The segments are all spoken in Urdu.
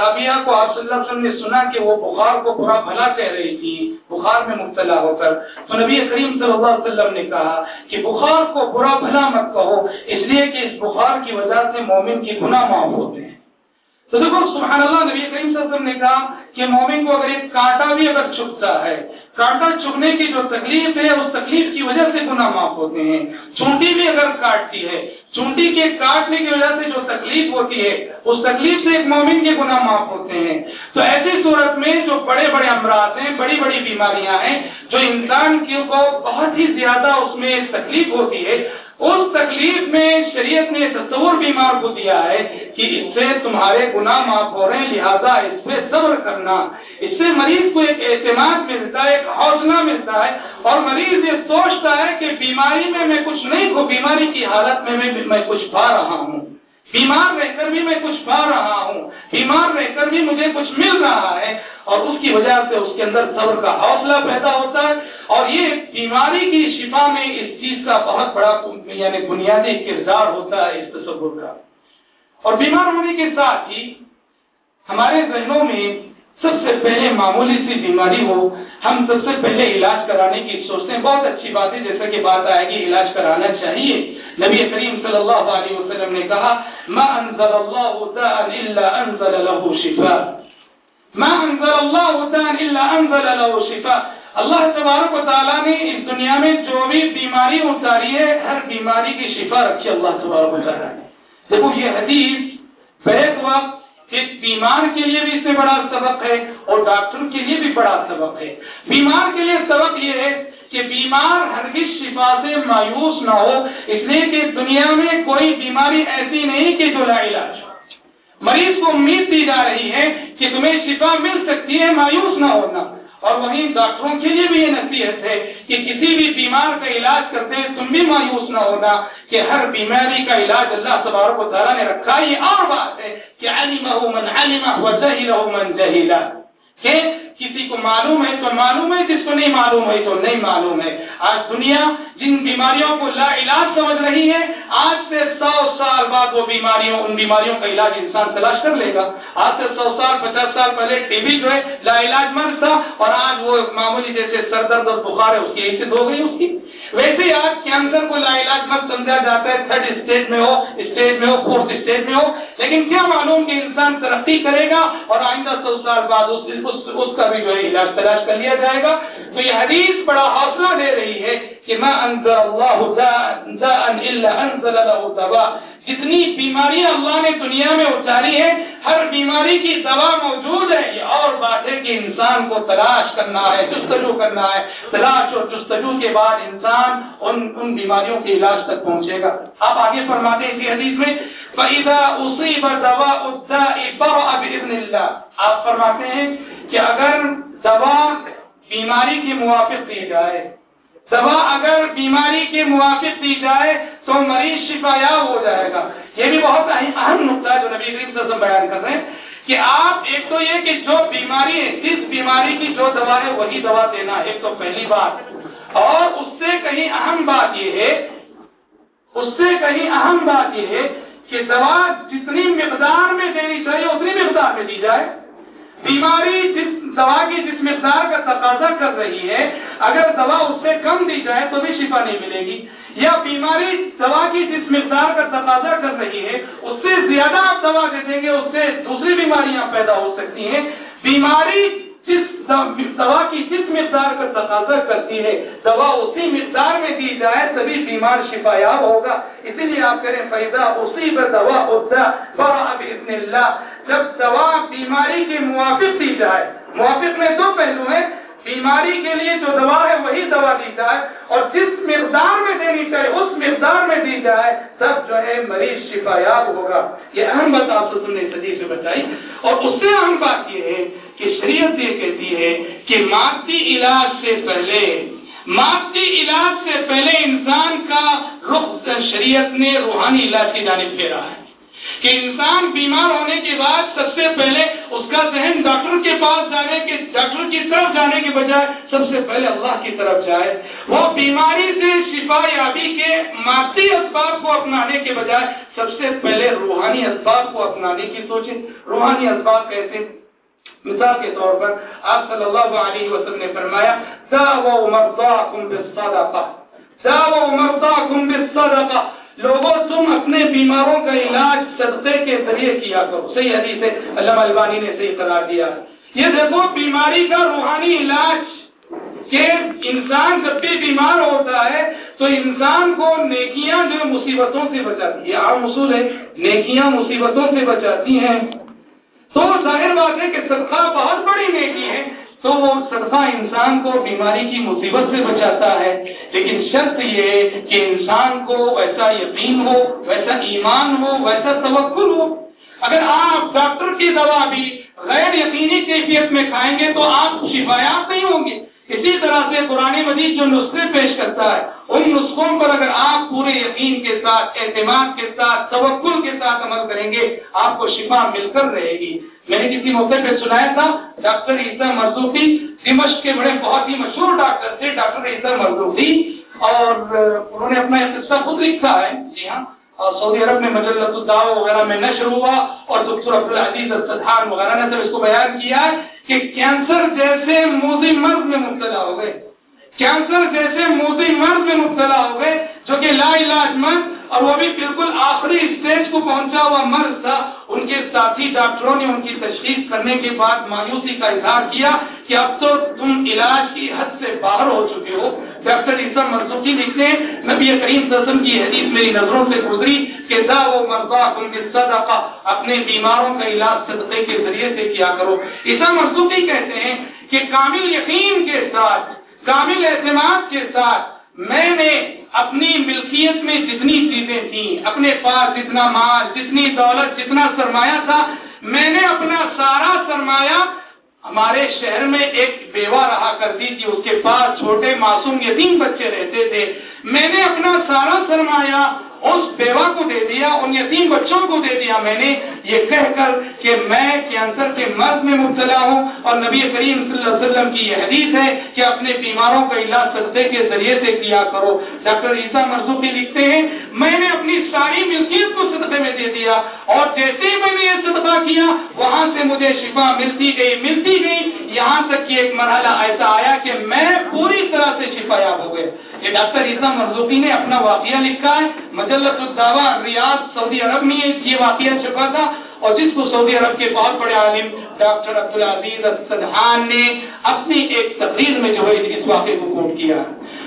کرے ایک صحابیہ کو آپ صلی اللہ علیہ وسلم نے سنا کہ وہ بخار کو برا بھلا کہہ رہی تھی، بخار میں مبتلا ہو کر۔ تو نبی کریم صلی اللہ علیہ وسلم نے کہا کہ بخار کو برا بھلا مت کہو، اس لیے کہ اس بخار کی وجہ سے مومن کی گناہ معاف ہوتے ہیں۔ تو دیکھو سبحان اللہ نبی کریم صلی اللہ علیہ وسلم نے کہا کہ مومن کو اگر ایک کانٹا بھی اگر چکتا ہے، کانٹا چکنے کی جو تکلیف ہے، اس تکلیف کی وجہ سے گناہ معاف ہوتے ہیں۔ چونٹی بھی اگر کاٹتی ہے چونٹی کے کاٹنے کی وجہ سے جو تکلیف ہوتی ہے، اس تکلیف سے ایک مومن کے گناہ معاف ہوتے ہیں۔ تو ایسی صورت میں جو بڑے بڑے امراض ہیں، بڑی بڑی بیماریاں ہیں، جو انسان کو بہت ہی زیادہ اس میں تکلیف ہوتی ہے اس تکلیف میں شریعت نے تصور بیمار کو دیا ہے کہ اس سے تمہارے گناہ معاف ہو رہے ہیں، لہٰذا اس پہ صبر کرنا۔ اس سے مریض کو ایک اعتماد ملتا ہے، ایک حوصلہ ملتا ہے اور مریض یہ سوچتا ہے کہ بیماری میں میں کچھ نہیں ہوں، بیماری کی حالت میں میں کچھ پا رہا ہوں۔ بیمار رہ کر بھی میں کچھ پا رہا ہوں، بیمار رہ کر بھی مجھے کچھ مل رہا ہے، اور اس کی وجہ سے اس کے اندر صبر کا حوصلہ پیدا ہوتا ہے، اور یہ بیماری کی شفا میں اس چیز کا بہت بڑا یعنی بنیادی کردار ہوتا ہے اس تصور کا۔ اور بیمار ہونے کے ساتھ ہی ہمارے ذہنوں میں سب سے پہلے معمولی سی بیماری ہو ہم سب سے پہلے علاج کرانے کی سوچتے ہیں۔ بہت اچھی بات ہے، جیسا کہ بات آئے گی، علاج کرانا چاہیے۔ نبی کریم صلی اللہ علیہ وسلم نے کہا، ما انزل اللہ الا انزل له شفاء. ما انزل اللہ الا انزل له شفاء. اللہ تبارک و تعالیٰ نے اس دنیا میں جو بھی بیماری اتاری ہے، ہر بیماری کی شفا رکھی اللہ تبارک و تعالیٰ نے. دیکھو یہ حدیث بیک وقت بیمار کے لیے بھی اس سے بڑا سبق ہے اور ڈاکٹر کے لیے بھی بڑا سبق ہے. بیمار کے لیے سبق یہ ہے کہ بیمار ہرگز شفا سے مایوس نہ ہو، اس لیے کہ دنیا میں کوئی بیماری ایسی نہیں کہ جو لا علاج مریض کو امید دی جا رہی ہے کہ تمہیں شفا مل سکتی ہے، مایوس نہ ہونا۔ اور وہیں ڈاکٹروں کے لیے بھی یہ نصیحت ہے کہ کسی بھی بیمار کا علاج کرتے ہیں تم بھی مایوس نہ ہونا کہ ہر بیماری کا علاج اللہ تبارک و تعالیٰ نے رکھا۔ یہ اور بات ہے کہ علمہ من علمہ وجہلہ من جہلہ کہ کسی کو معلوم ہے تو معلوم ہے جس کو نہیں معلوم ہے تو نہیں معلوم ہے۔ آج دنیا جن بیماریوں کو لا علاج سمجھ رہی ہے آج سے سو سال بعد وہ بیماریوں ان بیماریوں کا علاج انسان تلاش کر لے گا۔ آج سے سو سال پچاس سال پہلے ٹی بی جو ہے لا علاج مرض تھا اور آج وہ معمولی جیسے سر درد اور بخار ہے اس کی عزت ہو گئی اس کی۔ ویسے ہی آج کینسر کو لا علاج مرض سمجھا جاتا ہے تھرڈ اسٹیج میں ہو اسٹیج میں ہو فورتھ اسٹیج میں ہو لیکن کیا معلوم کہ انسان ترقی کرے گا اور آئندہ سو سال بعد اس, اس, اس کا بھی جو ہے علاج تلاش کر لیا جائے گا۔ تو یہ حدیث بڑا حوصلہ دے رہی ہے کہ ما انزل اللہ الا انزل له دواء جتنی بیماریاں اللہ نے دنیا میں اتاری ہے ہر بیماری کی دوا موجود ہے۔ یہ اور بات ہے کہ انسان کو تلاش کرنا ہے، جستجو کرنا ہے۔ تلاش اور جستجو کے بعد انسان ان ان بیماریوں کے علاج تک پہنچے گا۔ آپ آگے فرماتے ہیں اسی حدیث میں، فَإِذَا أُصِيبَ دَوَاءُ الدَّاءِ بَرَأَ بِإِذْنِ اللَّهِ۔ آپ فرماتے ہیں کہ اگر دوا بیماری کی موافق دی جائے، دوا اگر بیماری موافق دی جائے تو مریض شفا یاب ہو جائے گا۔ یہ بھی بہت اہم نقطہ ہے جو نبی کریم سے بیان کر رہے ہیں کہ آپ، ایک تو یہ کہ جو بیماری ہے، جس بیماری کی جو دوا ہے، وہی دوا دینا ایک تو پہلی بات۔ اور اس سے کہیں اہم بات یہ ہے اس سے کہیں اہم بات یہ ہے کہ دوا جتنی مقدار میں دینی چاہیے، اتنی مقدار میں دی جائے۔ بیماری جس دوا کی جس مقدار کا تقاضا کر رہی ہے، اگر دوا اس سے کم دی جائے تو بھی شفا نہیں ملے گی۔ یا بیماری دوا کی جس مقدار کا تقاضا کر رہی ہے، اس سے زیادہ آپ دوا دے دیں گے، اس سے دوسری بیماریاں پیدا ہو سکتی ہیں۔ بیماری جس دوا کی جس مقدار کا تقاضا کرتی ہے، دوا اسی مقدار میں دی جائے، تبھی بیمار شفا یاب ہوگا۔ اسی لیے آپ کریں فائدہ اسی پر دوا ہوتا ابن اللہ جب دوا بیماری کے موافق دی جائے، موافق میں دو پہلو ہیں۔ بیماری کے لیے جو دوا ہے وہی دوا دی جائے اور جس مقدار میں دینی چاہیے، اس مقدار میں دی جائے، تب جو ہے مریض شفا یاب ہوگا۔ یہ اہم بات آپ نے صدی سے بتائی۔ اور اس سے اہم بات یہ ہے کہ شریعت یہ کہتی ہے کہ مادی علاج سے پہلے، مادی علاج سے پہلے انسان کا رخ شریعت نے روحانی علاج کی جانب پھیرا ہے۔ کہ انسان بیمار ہونے کے بعد سب سے پہلے اس کا ذہن ڈاکٹر کے پاس جانے کے ڈاکٹر کی طرف جانے کے بجائے سب سے پہلے اللہ کی طرف جائے۔ وہ بیماری سے شفا یابی کے مادی اسباب کو اپنانے کے بجائے سب سے پہلے روحانی اسباب کو اپنانے کی سوچے۔ روحانی اسباب کیسے؟ مثال کے طور پر آپ صلی اللہ علیہ وسلم نے فرمایا دعووا مرضاکم بالصدقہ۔ دعووا مرضاکم بالصدقہ۔ لوگوں، تم اپنے بیماروں کا علاج صدقے کے ذریعے کیا کرو۔ صحیح حدیث ہے، علامہ البانی نے صحیح قرار دیا یہ دیکھو، بیماری کا روحانی علاج کہ انسان جب بھی بیمار ہوتا ہے تو انسان کو نیکیاں جو مصیبتوں سے بچاتی ہے عام اصول ہے، نیکیاں مصیبتوں سے بچاتی ہیں۔ تو ظاہر بات ہے کہ صدقہ بہت بڑی نیکی ہے۔ تو وہ صدقہ انسان کو بیماری کی مصیبت سے بچاتا ہے۔ لیکن شرط یہ کہ انسان کو ویسا یقین ہو، ویسا ایمان ہو، ویسا توکل ہو۔ اگر آپ ڈاکٹر کی دوا بھی غیر یقینی کیفیت میں کھائیں گے تو آپ شفایات نہیں ہوں گے۔ اسی طرح سے قرآن مجید جو نسخے پیش کرتا ہے، ان نسخوں پر اگر آپ پورے یقین کے ساتھ، اعتماد کے ساتھ، توکل کے ساتھ عمل کریں گے، آپ کو شفا مل کر رہے گی۔ میں نے کسی موقع پہ سنایا تھا، ڈاکٹر عیسیٰ مرزوقی، دمشق کے بڑے، بہت ہی مشہور ڈاکٹر تھے، ڈاکٹر عیسیٰ مرزوقی، اور انہوں نے اپنا قصہ خود لکھا ہے۔ جی ہاں۔ اور سعودی عرب میں مجلت الدعو وغیرہ میں نشر ہوا اور ڈاکٹر عبدالعزیز السدحان وغیرہ نے سب اس کو بیان کیا کہ کینسر جیسے موزی مرض میں مبتلا ہو گئے۔ کینسر جیسے موزی مرض میں مبتلا ہو گئے، جو کہ لا علاج مرض اور وہ بھی بالکل آخری اسٹیج کو پہنچا ہوا مرض تھا۔ ان کے ساتھی ڈاکٹروں نے ان کی تشخیص کرنے کے بعد مایوسی کا اظہار کیا کہ اب تو تم علاج کی حد سے باہر ہو چکے ہو۔ ڈاکٹر عیسا مرسوخی لکھتے ہیں، نبی کریم سسم کی حدیث میری نظروں سے گزری کہ دا وہ مرضا ان کے صدقہ اپنے بیماروں کا علاج صدقے کے ذریعے سے کیا کرو۔ عیسا مرسوخی کہتے ہیں کہ کامل یقین کے ساتھ کامل اعتماد کے ساتھ میں نے اپنی ملکیت میں جتنی چیزیں تھیں، اپنے پاس جتنا مال، جتنی دولت، جتنا سرمایہ تھا، میں نے اپنا سارا سرمایہ ہمارے شہر میں ایک بیوہ رہا کرتی تھی، اس کے پاس چھوٹے معصوم یتیم بچے رہتے تھے۔ میں نے اپنا سارا سرمایہ اس بیوہ کو دے دیا، ان یتیم بچوں کو دے دیا۔ میں نے یہ کہہ کر کہ میں کینسر کے مرض میں مبتلا ہوں اور نبی کریم صلی اللہ علیہ وسلم کی یہ حدیث ہے کہ اپنے بیماروں کا علاج صدقے کے ذریعے سے کیا کرو۔ ڈاکٹر عیسیٰ مرزوقی لکھتے ہیں، میں نے اپنی ساری ملکیت کو صدقے میں دے دیا اور جیسے ہی میں نے یہ صدقہ کیا، وہاں سے مجھے شفا ملتی گئی ملتی گئی۔ یہاں تک کہ ایک مرحلہ ایسا آیا کہ میں پوری طرح سے شفا یاب ہو گئے یہ ڈاکٹر عیسیٰ مرزوقی نے اپنا واقعہ لکھا ہے۔ مجلت الدعوا ریاض، سعودی عرب میں یہ واقعہ چھپا تھا۔ اور جس کو سعودی عرب کے بہت بڑے عالم ڈاکٹر عبدالعزیز السدحان نے اپنی ایک تقریر میں جو ہے اس واقعے کو کوٹ کیا۔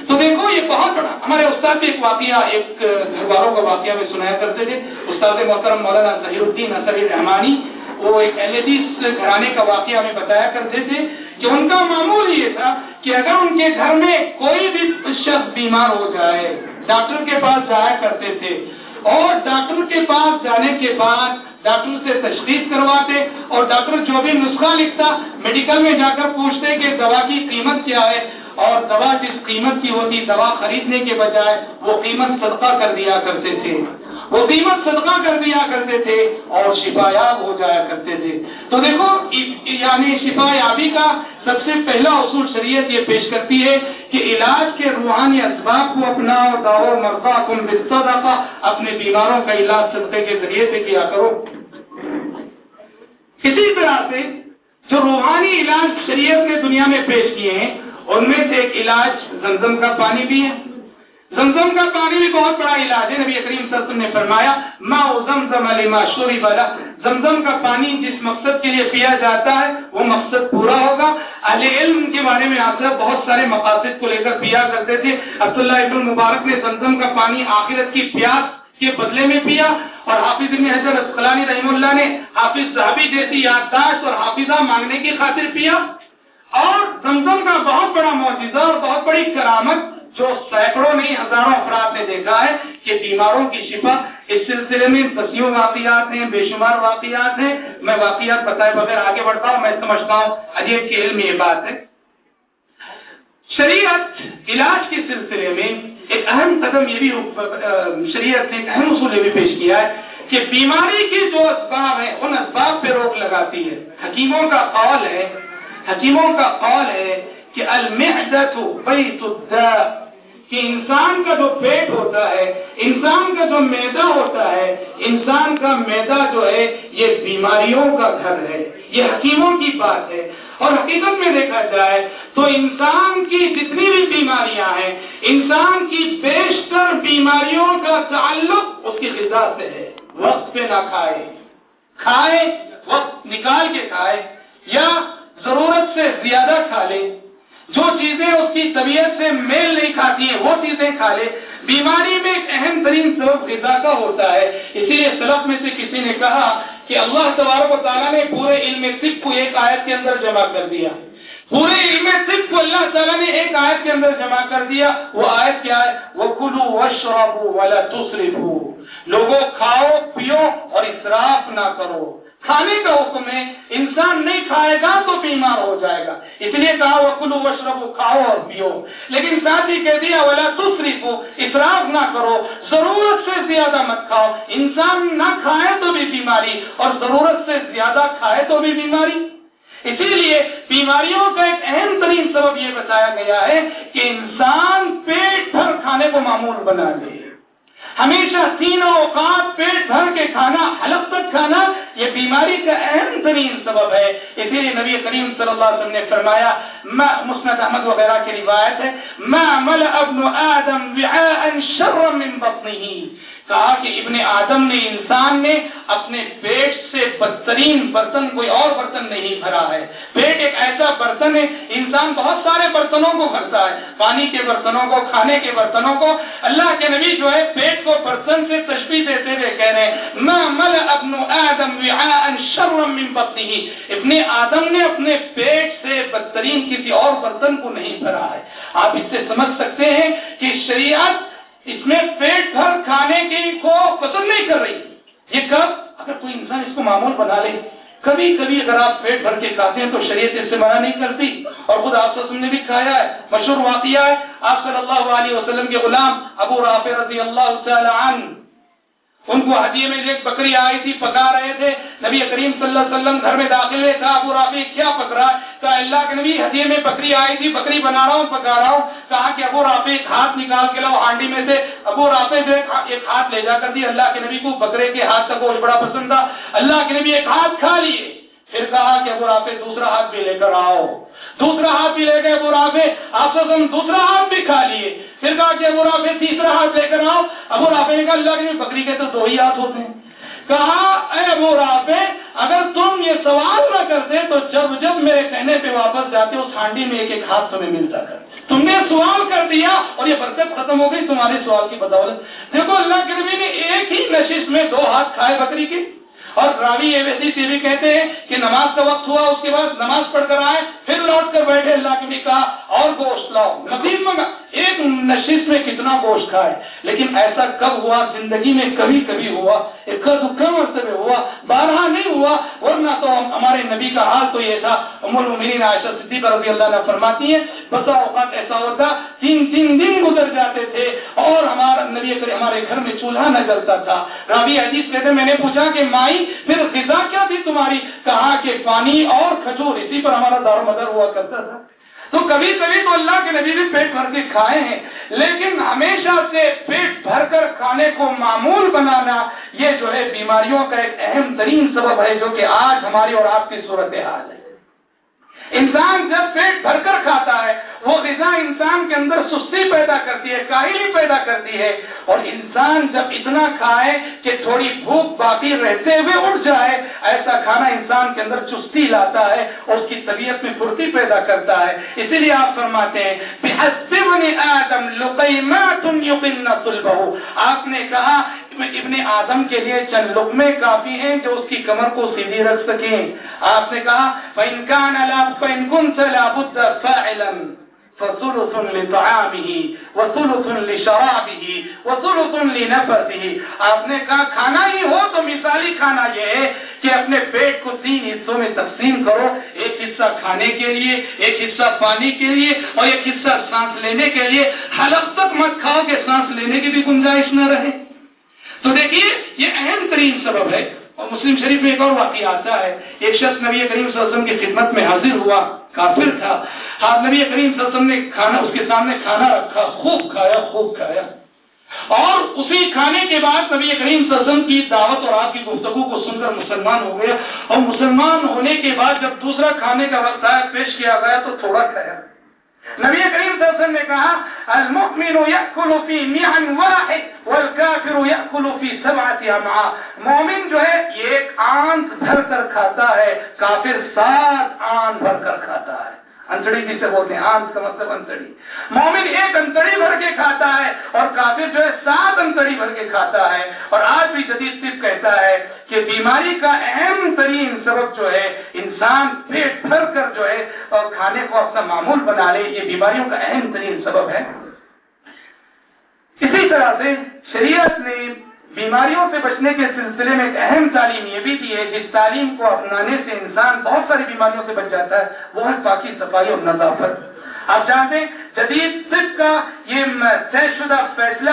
تو دیکھو، یہ بہت بڑا، ہمارے استاد بھی ایک واقعہ، ایک گھر والوں کا واقعہ میں سنایا کرتے تھے۔ استاد محترم مولانا ظہیر الدین اصر رحمانی وہ ایک ایل گھرانے کا واقعہ ہمیں بتایا کرتے تھے کہ ان کا معمول یہ تھا کہ اگر ان کے گھر میں کوئی بھی شخص بیمار ہو جائے، ڈاکٹر کے پاس جایا کرتے تھے اور ڈاکٹر کے پاس جانے کے بعد ڈاکٹر سے تشخیص کرواتے اور ڈاکٹر جو بھی نسخہ لکھتا میڈیکل میں جا کر پوچھتے کہ دوا کی قیمت کیا ہے؟ اور دوا جس قیمت کی ہوتی، دوا خریدنے کے بجائے وہ قیمت صدقہ کر دیا کرتے تھے۔ وہ قیمت صدقہ کر دیا کرتے تھے اور شفا یاب ہو جایا کرتے تھے۔ تو دیکھو یعنی شفا یابی کا سب سے پہلا اصول شریعت یہ پیش کرتی ہے کہ علاج کے روحانی اسباب کو اپنا اور مرفا کن اپنے بیماروں کا علاج صدقے کے ذریعے سے کیا کرو۔ اسی طرح سے جو روحانی علاج شریعت نے دنیا میں پیش کیے ہیں، ان میں سے ایک علاج زمزم کا پانی بھی ہے۔ زمزم کا پانی بھی بہت بڑا علاج ہے۔ نبی کریم صلی اللہ علیہ وسلم نے فرمایا، ما زمزم علی ما شوری والا زمزم کا پانی جس مقصد کے لیے پیا جاتا ہے، وہ مقصد پورا ہوگا۔ اہل علم کے بارے میں آپ بہت سارے مقاصد کو لے کر پیا کرتے تھے۔ عبداللہ ابن مبارک نے زمزم کا پانی آخرت کی پیاس کے بدلے میں پیا اور حافظ ابن حضر اسقلانی رحم اللہ نے حافظ صحابی جیسی یادداشت اور حافظہ مانگنے کی خاطر پیا اور زمزم کا بہت بڑا معجزہ اور بہت بڑی کرامت جو سینکڑوں نہیں، ہزاروں افراد نے دیکھا ہے کہ بیماروں کی شفا اس سلسلے میں دسیوں واقعات ہیں، بے شمار واقعات ہیں۔ میں واقعات بتائے بغیر آگے بڑھتا ہوں، میں سمجھتا ہوں، عجیب کے علم یہ بات ہے۔ شریعت علاج کے سلسلے میں ایک اہم قدم یہ بھی شریعت نے ایک اہم اصول یہ بھی پیش کیا ہے کہ بیماری کے جو اسباب ہیں، ان اسباب پہ روک لگاتی ہے۔ حکیموں کا قول ہے، حکیموں کا قول ہے کہ المعدت بیت الداء۔ کہ انسان کا جو پیٹ ہوتا ہے، انسان کا جو میدا ہوتا ہے، انسان کا میدا جو ہے، یہ بیماریوں کا گھر ہے، یہ حکیموں کی بات ہے۔ اور حقیقت میں دیکھا جائے تو انسان کی جتنی بھی بیماریاں ہیں، انسان کی بیشتر بیماریوں کا تعلق اس کی غذا سے ہے۔ وقت پہ نہ کھائے۔ کھائے، وقت نکال کے کھائے، یا ضرورت سے زیادہ کھا لے۔ جو چیزیں اس کی طبیعت سے میل نہیں کھاتی ہیں، وہ چیزیں کھا لے۔ بیماری میں ایک اہم ترین سبب غذا کا ہوتا ہے۔ اسی لیے سلف میں سے کسی نے کہا کہ اللہ تبارک و تعالیٰ نے پورے علم طب کو ایک آیت کے اندر جمع کر دیا۔ پورے علم طب کو اللہ تعالیٰ نے ایک آیت کے اندر جمع کر دیا۔ وہ آیت کیا ہے؟ وہ کلو و والا لوگوں کھاؤ، پیو اور اسراف نہ کرو۔ کھانے کا حکم ہے، انسان نہیں کھائے گا تو بیمار ہو جائے گا۔ اس لیے کہا وہ کلو وشرب کھاؤ اور پیو۔ لیکن ساتھ ہی کہہ دیا والا دوسری کو افراف نہ کرو۔ ضرورت سے زیادہ مت کھاؤ۔ انسان نہ کھائے تو بھی بیماری، اور ضرورت سے زیادہ کھائے تو بھی بیماری۔ اسی لیے بیماریوں کا ایک اہم ترین سبب یہ بتایا گیا ہے کہ انسان پیٹ بھر کھانے کو معمول بنا لے۔ ہمیشہ تینوں اوقات پیٹ بھر کے کھانا، حلق تک کھانا، یہ بیماری کا اہم ترین سبب ہے۔ اسی لیے نبی کریم صلی اللہ علیہ وسلم نے فرمایا مسند احمد وغیرہ کی روایت ہے، ما مل ابن آدم شر من بطنه۔ کہا کہ ابن آدم نے انسان نے اپنے پیٹ سے بدترین برتن کوئی اور برتن نہیں بھرا ہے۔ پیٹ ایک ایسا برتن ہے، انسان بہت سارے برتنوں کو بھرتا ہے۔ پانی کے برتنوں کو، کھانے کے برتنوں کو۔ اللہ کے نبی جو ہے، پیٹ کو برتن سے تشبیح دیتے ہوئے کہہ رہے ہیں میں مل ابن آدم شرم من بطنه ابن آدم نے اپنے پیٹ سے بدترین کسی اور برتن کو نہیں بھرا ہے۔ آپ اس سے سمجھ سکتے ہیں کہ شریعت اس میں پیٹ بھر کھانے کی کو پسند نہیں کر رہی۔ یہ کب؟ اگر کوئی انسان اس کو معمول بنا لے، کبھی کبھی اگر آپ پیٹ بھر کے کھاتے ہیں تو شریعت اس سے منع نہیں کرتی۔ اور خود آپ نے بھی کھایا ہے، مشہور واقعہ ہے، آپ صلی اللہ علیہ وسلم کے غلام ابو رافع رضی اللہ تعالی عنہ۔ ان کو ہدیے میں ایک بکری آئی تھی، پکا رہے تھے۔ نبی کریم صلی اللہ علیہ وسلم گھر میں داخل ہوئے، کہا، ابو رافی کیا پک رہا ہے؟ کہا، اللہ کے نبی ہدیے میں بکری آئی تھی، بکری بنا رہا ہوں، پکا رہا ہوں۔ کہا کہ ابو رافی ایک ہاتھ نکال کے لاؤ ہانڈی میں سے۔ ابو رافی جو ایک ہاتھ لے جا کر دی اللہ کے نبی کو بکرے کے ہاتھ کا گوشت بڑا پسند تھا۔ اللہ کے نبی، ایک ہاتھ کھا لیے۔ پھر کہا کہ ابو رافی دوسرا ہاتھ بھی لے کر آؤ۔ دوسرا ہاتھ بھی لے گئے ابو رافی آپ دوسرا ہاتھ بھی کھا لیے۔ پھر کہا کہ ابو رافی تیسرا ہاتھ لے کر آؤ۔ ابو رافی نے کہا، اللہ کے بکری کے تو دو ہی ہاتھ ہوتے ہیں۔ کہا، اے ابو رافی اگر تم یہ سوال نہ کرتے تو جب جب میرے کہنے پہ واپس جاتے، اس ہانڈی میں ایک ایک ہاتھ تمہیں ملتا کر تم نے سوال کر دیا اور یہ برکت ختم ہو گئی تمہارے سوال کی بدولت۔ دیکھو، اللہ کے نبی نے ایک ہی نشست میں دو ہاتھ کھائے بکری کے۔ اور راوی ویسی سی بھی کہتے ہیں کہ نماز کا وقت ہوا، اس کے بعد نماز پڑھ کر آئے، پھر لوٹ کر بیٹھے، اللہ کے بھی کہا، اور گوشت لاؤ۔ نبی منگا ایک نشست میں کتنا گوشت کھائے۔ لیکن ایسا کب ہوا، زندگی میں کبھی کبھی ہوا ایک دکھا مرتبہ ہوا بارہ نہیں ہوا، ورنہ تو ہمارے نبی کا حال تو یہ تھا، ام المؤمنین عائشہ صدیقہ رضی اللہ عنہ فرماتی ہیں، بسا اوقات ایسا ہوتا، تین تین دن گزر جاتے تھے، اور ہمارا نبی ہمارے گھر میں چولہا نہ جلتا تھا۔ راوی حدیث کہتے میں نے پوچھا کہ مائی پھر غذا کیا تھی تمہاری؟ کہا کہ پانی اور کھجور، اسی پر ہمارا دار مدر ہوا کرتا تھا۔ تو کبھی کبھی تو اللہ کے نبی بھی پیٹ بھر کے کھائے ہیں، لیکن ہمیشہ سے پیٹ بھر کر کھانے کو معمول بنانا یہ جو ہے بیماریوں کا ایک اہم ترین سبب ہے، جو کہ آج ہماری اور آپ کی صورت حال ہے۔ انسان جب پیٹ بھر کر کھاتا ہے، وہ غذا انسان کے اندر سستی پیدا کرتی ہے، کاہلی پیدا کرتی ہے۔ اور انسان جب اتنا کھائے کہ تھوڑی بھوک باقی رہتے ہوئے اٹھ جائے، ایسا کھانا انسان کے اندر چستی لاتا ہے، اور اس کی طبیعت میں پھرتی پیدا کرتا ہے۔ اسی لیے آپ فرماتے ہیں آپ نے کہا ابن آدم کے لیے چند لقمے کافی ہیں جو اس کی کمر کو سیدھی رکھ سکیں۔ آپ نے کہا، فَإِن كُنْتَ لَابُدَّ فَاعِلًا فَثُلُثٌ لِطَعَامِهِ وَثُلُثٌ لِشَرَابِهِ وَثُلُثٌ لِنَفَسِهِ۔ آپ نے کہا، کھانا ہی ہو تو مثالی کھانا یہ ہے کہ اپنے پیٹ کو تین حصوں میں تقسیم کرو۔ ایک حصہ کھانے کے لیے، ایک حصہ پانی کے لیے اور ایک حصہ سانس لینے کے لیے۔ حلق تک مت کھاؤ کہ سانس لینے کی بھی گنجائش نہ رہے۔ تو دیکھیے، یہ اہم ترین سبب ہے۔ اور مسلم شریف میں ایک اور واقعہ آتا ہے۔ ایک شخص نبی کریم صلی اللہ علیہ وسلم کی خدمت میں حاضر ہوا، کافر تھا۔ ہاں نبی کریم صلی اللہ علیہ وسلم نے کھانا، اس کے سامنے کھانا رکھا، خوب کھایا خوب کھایا۔ اور اسی کھانے کے بعد نبی کریم صلی اللہ علیہ وسلم کی دعوت اور آپ کی گفتگو کو سن کر مسلمان ہو گیا۔ اور مسلمان ہونے کے بعد جب دوسرا کھانے کا وقت آیا، پیش کیا گیا تو تھوڑا کھایا۔ نبی کریم صلی اللہ علیہ وسلم نے کہا، المؤمن یأکل فی میعن واحد والکافر یأکل فی سبعت امعاء۔ مومن جو ہے ایک آنت بھر کر کھاتا ہے، کافر سات آنت بھر کر کھاتا ہے۔ انتڑی جسے بولتے ہیں آنت کا مطلب انتڑی۔ مومن ایک انتڑی بھر کے کھاتا ہے اور کافر جو ہے سات انتڑی بھر کے کھاتا ہے۔ اور آج بھی جدید طب کہتا ہے کہ بیماری کا اہم ترین سبب جو ہے، انسان پیٹ بھر کر جو ہے، اور کھانے کو اپنا معمول بنا لے، یہ بیماریوں کا اہم ترین سبب ہے۔ اسی طرح سے شریعت نے بیماریوں سے بچنے کے سلسلے میں ایک اہم تعلیم یہ بھی دی ہے جس تعلیم کو اپنانے سے انسان بہت ساری بیماریوں سے بچ جاتا ہے، وہ ہے پاکی صفائی اور نظافت۔ آپ جانتے ہیں، جدید طب کا یہ طے شدہ فیصلہ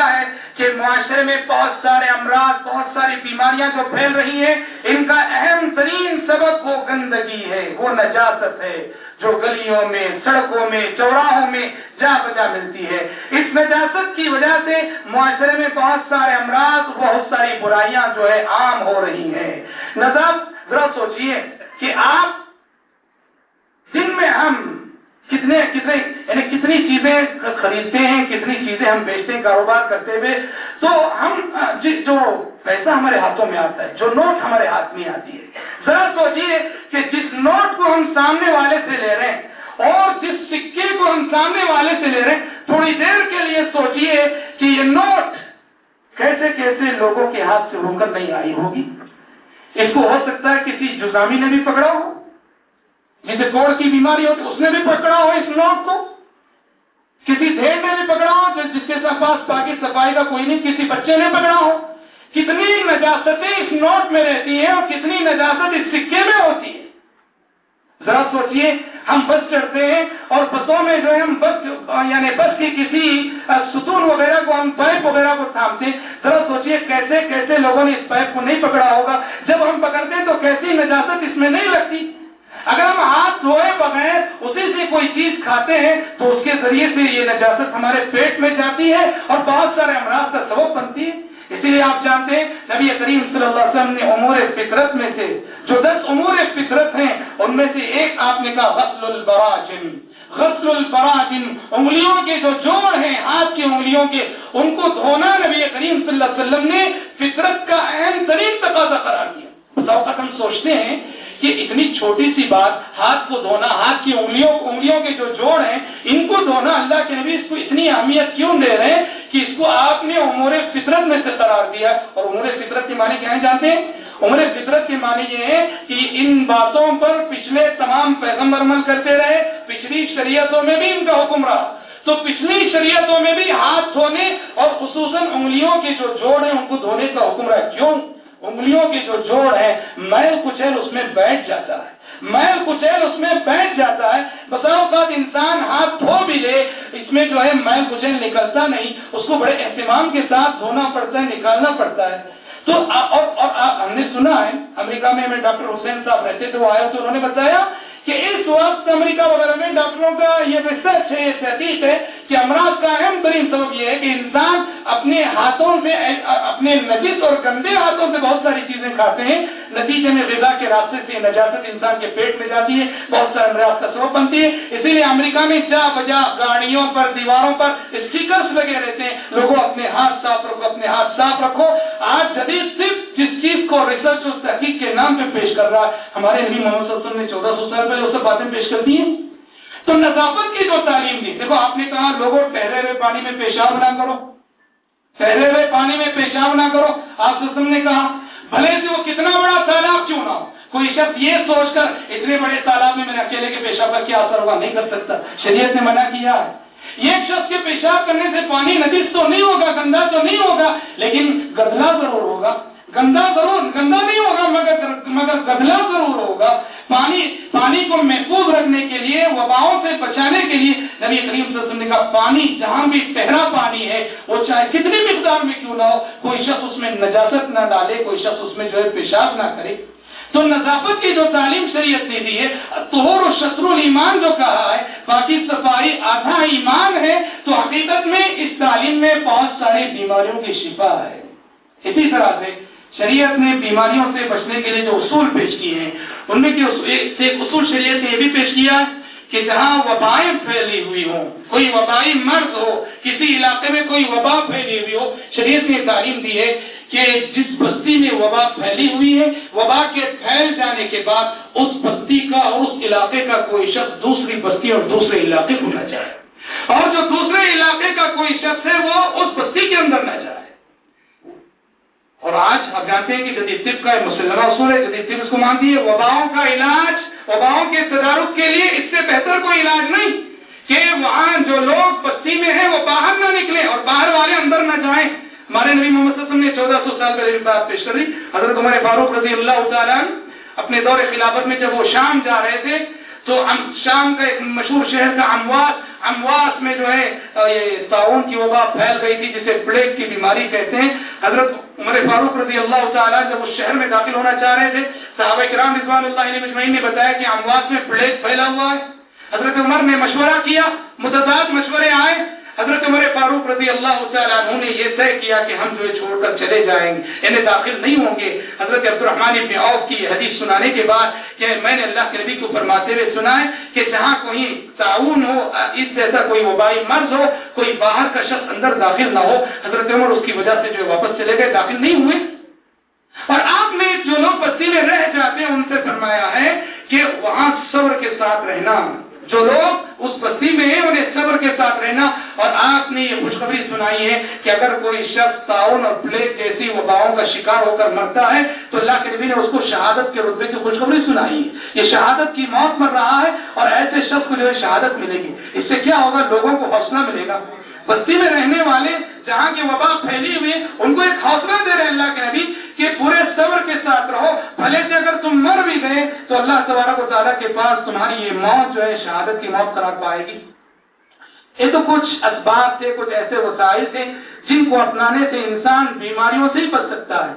کہ معاشرے میں بہت سارے امراض، بہت ساری بیماریاں جو پھیل رہی ہیں، ان کا اہم ترین سبب وہ گندگی ہے، وہ نجاست ہے، جو گلیوں میں، سڑکوں میں، چوراہوں میں جا بجا ملتی ہے۔ اس نجاست کی وجہ سے معاشرے میں بہت سارے امراض، بہت ساری برائیاں جو ہے عام ہو رہی ہیں۔ نظر ذرا سوچئے کہ آپ دن میں ہم کتنے کتنے یعنی کتنی چیزیں خریدتے ہیں، کتنی چیزیں ہم بیچتے ہیں، کاروبار کرتے ہوئے، تو ہم جو پیسہ ہمارے ہاتھوں میں آتا ہے، جو نوٹ ہمارے ہاتھ میں آتی ہے، ذرا سوچیے کہ جس نوٹ کو ہم سامنے والے سے لے رہے ہیں اور جس سکے کو ہم سامنے والے سے لے رہے ہیں، تھوڑی دیر کے لیے سوچیے کہ یہ نوٹ کیسے کیسے لوگوں کے ہاتھ سے ہو کر نہیں آئی ہوگی۔ اس کو ہو سکتا ہے کسی جزامی نے بھی پکڑا ہو جسے کوڑ کی بیماری ہو تو اس نے بھی پکڑا ہو اس نوٹ کو؟ کسی دھیر نے بھی پکڑا ہو جس کے پاس پاکی صفائی کا کوئی نہیں، کسی بچے نے پکڑا ہو؟ کتنی نجاستیں اس نوٹ میں رہتی ہیں اور کتنی نجاست اس سکے میں ہوتی ہے ذرا سوچئے، ہم بس چڑھتے ہیں اور بسوں میں جو ہے ہم بس یعنی بس کی کسی ستون وغیرہ کو، ہم پائپ وغیرہ کو تھامتے ہیں۔ ذرا سوچئے کیسے کیسے لوگوں نے اس پائپ کو نہیں پکڑا ہوگا؟ جب ہم پکڑتے ہیں تو کیسی نجاست اس میں نہیں لگتی؟ اگر ہم ہاتھ دھوئے بغیر اسی سے کوئی چیز کھاتے ہیں، تو اس کے ذریعے سے یہ نجاست ہمارے پیٹ میں جاتی ہے اور بہت سارے امراض کا سبب بنتی ہے۔ اسی لیے آپ جانتے ہیں، نبی کریم صلی اللہ علیہ وسلم نے امور فطرت میں سے، جو دس امور فطرت ہیں، ان میں سے ایک آپ نے کہا، غسل البراجن۔ غسل البراجن، انگلیوں کے جو جوڑ ہیں، ہاتھ کی انگلیوں کے، ان کو دھونا نبی کریم صلی اللہ علیہ وسلم نے فطرت کا اہم ترین تقاضا قرار دیا۔ ہم سوچتے ہیں کہ اتنی چھوٹی سی بات، ہاتھ کو دھونا، ہاتھ کی انگلیوں انگلیوں کے جو جوڑ ہیں، ان کو دھونا اللہ کے نبی اس کو اتنی اہمیت کیوں دے رہے ہیں کہ اس کو آپ نے عمر فطرت میں سے قرار دیا؟ اور عمر فطرت کے معنی کیا ہے جانتے ہیں؟ عمر فطرت کے معنی یہ ہے کہ ان باتوں پر پچھلے تمام پیغمبر عمل کرتے رہے، پچھلی شریعتوں میں بھی ان کا حکم رہا۔ تو پچھلی شریعتوں میں بھی ہاتھ دھونے اور خصوصاً انگلیوں کے جو جوڑ ہیں، ان کو دھونے کا حکم رہا۔ کیوں؟ انگلیوں کی جو جوڑ ہے میل کچیل اس میں بیٹھ جاتا ہے۔ میل کچیل اس میں بیٹھ جاتا ہے۔ بسا اوقات انسان ہاتھ دھو بھی لے اس میں جو ہے میل کچیل نکلتا نہیں اس کو بڑے اہتمام کے ساتھ دھونا پڑتا ہے نکالنا پڑتا ہے۔ تو اور, اور ہم نے سنا ہے امریکہ میں ڈاکٹر حسین صاحب رہتے تھے وہ آئے تو انہوں نے بتایا کہ اس وقت امریکہ وغیرہ میں ڈاکٹروں کا یہ ریسرچ ہے، یہ تحقیق ہے کہ امراض کا اہم ترین سبب یہ ہے کہ انسان اپنے ہاتھوں سے اپنے نجس اور گندے ہاتھوں سے بہت ساری چیزیں کھاتے ہیں۔ نتیجے میں غذا کے راستے سے نجاست انسان کے پیٹ میں جاتی ہے، بہت سارے امراض کا سبب بنتی ہے اسی لیے امریکہ میں جا بجا گاڑیوں پر، دیواروں پر اسٹیکرس لگے رہتے ہیں۔ لوگوں اپنے ہاتھ صاف رکھو، اپنے ہاتھ صاف رکھو۔ آج جدید صرف جس چیز کو ریسرچ اور تحقیق کے نام پہ پیش کر رہا ہے، ہمارے نبی محمد صلی اللہ علیہ وسلم نے چودہ سو سال پہلے اسے باتیں پیش کر دی ہیں۔ تو نظافت کی جو تعلیم دی، دیکھو آپ نے کہا لوگوں ٹہرے ہوئے پانی میں پیشاب نہ کرو۔ ٹہرے ہوئے پانی میں پیشاب نہ کرو۔ آپ نے کہا بھلے سے وہ کتنا بڑا تالاب کیوں نہ ہو؟ کوئی شخص یہ سوچ کر، اتنے بڑے تالاب میں میرے اکیلے کے پیشاب کا کیا اثر ہوگا نہیں کر سکتا۔ شریعت نے منع کیا ہے۔ ایک شخص کے پیشاب کرنے سے پانی نجس تو نہیں ہوگا، گندا تو نہیں ہوگا، لیکن گدلا ضرور ہوگا۔ گندا ضرور، گندا نہیں ہوگا، مگر مگر گدلا ضرور ہوگا۔ پانی پانی کو محفوظ رکھنے کے لیے، وباؤں سے بچانے کے لیے نبی کریم صلی اللہ علیہ وسلم نے کہا، پانی، جہاں بھی پہرا پانی ہے، وہ چاہے کتنی مقدار میں کیوں نہ ہو، کوئی شخص اس میں نجاست نہ ڈالے، کوئی شخص اس میں جو ہے پیشاب نہ کرے۔ تو نظافت کی جو تعلیم شریعت نے دی ہے توہر و شطر ایمان جو کہا ہے، باقی صفائی آدھا ایمان ہے، تو حقیقت میں اس تعلیم میں بہت ساری بیماریوں کی شفا ہے۔ اسی طرح سے شریعت نے بیماریوں سے بچنے کے لیے جو اصول پیش کیے ہیں، ان میں ایک اصول شریعت نے یہ بھی پیش کیا کہ جہاں وبائیں پھیلی ہوئی ہوں، کوئی وبائی مرض ہو، کسی علاقے میں کوئی وبا پھیلی ہوئی ہو، شریعت نے تعلیم دی ہے کہ جس بستی میں وبا پھیلی ہوئی ہے وبا کے پھیل جانے کے بعد اس بستی کا اور اس علاقے کا کوئی شخص دوسری بستی اور دوسرے علاقے کو نہ جائے۔ اور جو دوسرے علاقے کا کوئی شخص ہے، وہ اس بستی کے اندر نہ جائے۔ اور آج آپ جانتے ہیں کہ جدید طب کا مسلمہ اصول ہے جدید طب اس کو مانتی ہے، وباؤں کا علاج، وباؤں کے تدارک کے لیے اس سے بہتر کوئی علاج نہیں کہ وہاں جو لوگ بستی میں ہیں، وہ باہر نہ نکلیں اور باہر والے اندر نہ جائیں۔ ہمارے نبی محمد صلی اللہ علیہ وسلم نے چودہ سو سال پہلے بات پیش کر دی حضرت عمر فاروق رضی اللہ تعالیٰ اپنے دور خلافت میں جب وہ شام جا رہے تھے، تو شام کا ایک مشہور شہر کا امواس۔ امواس میں جو ہے، یہ تعاون کی وبا پھیل گئی تھی، جسے پلیگ کی بیماری کہتے ہیں۔ حضرت عمر فاروق رضی اللہ تعالیٰ جب اس شہر میں داخل ہونا چاہ رہے تھے، صحابہ کرام رضوان اللہ علیہ مجمعین نے بتایا کہ امواس میں پلیگ پھیلا ہوا ہے۔ حضرت عمر نے مشورہ کیا، متضاد مشورے آئے حضرت عمر فاروق رضی اللہ تعالیٰ عنہ نے یہ طے کیا کہ ہم جو ہے چھوڑ کر چلے جائیں گے انہیں داخل نہیں ہوں گے۔ حضرت عبد الرحمان ابن عوف کی حدیث سنانے کے بعد کہ میں نے اللہ کے نبی کو فرماتے ہوئے سنا ہے کہ جہاں کوئی تعاون ہو، اس جیسا کوئی وبائی مرض ہو، کوئی باہر کا شخص اندر داخل نہ ہو، حضرت عمر اس کی وجہ سے جو واپس چلے گئے، داخل نہیں ہوئے۔ اور آپ نے جو لوگ بستی میں رہ جاتے ہیں، ان سے فرمایا ہے کہ وہاں صبر کے ساتھ رہنا۔ جو لوگ اس بستی میں ہیں، انہیں صبر کے ساتھ رہنا۔ اور آپ نے یہ خوشخبری سنائی ہے کہ اگر کوئی شخص تعاون اور پلیٹ جیسی وباؤں کا شکار ہو کر مرتا ہے، تو اللہ کے نبی نے اس کو شہادت کے رتبے کی خوشخبری سنائی ہے۔ یہ شہادت کی موت مر رہا ہے اور ایسے شخص کو جو ہے شہادت ملے گی۔ اس سے کیا ہوگا؟ لوگوں کو حوصلہ ملے گا۔ بستی میں رہنے والے جہاں کی وبا پھیلی ہوئی ان کو ایک حوصلہ دے رہے اللہ کے نبی کہ پورے صبر کے ساتھ رہو۔ بھلے سے اگر تم مر بھی گئے، تو اللہ تبارک و تعالیٰ کے پاس تمہاری یہ موت جو ہے، شہادت کی موت قرار پائے گی۔ یہ تو کچھ اسباب تھے، کچھ ایسے وسائل تھے جن کو اپنانے سے انسان بیماریوں سے ہی بچ سکتا ہے۔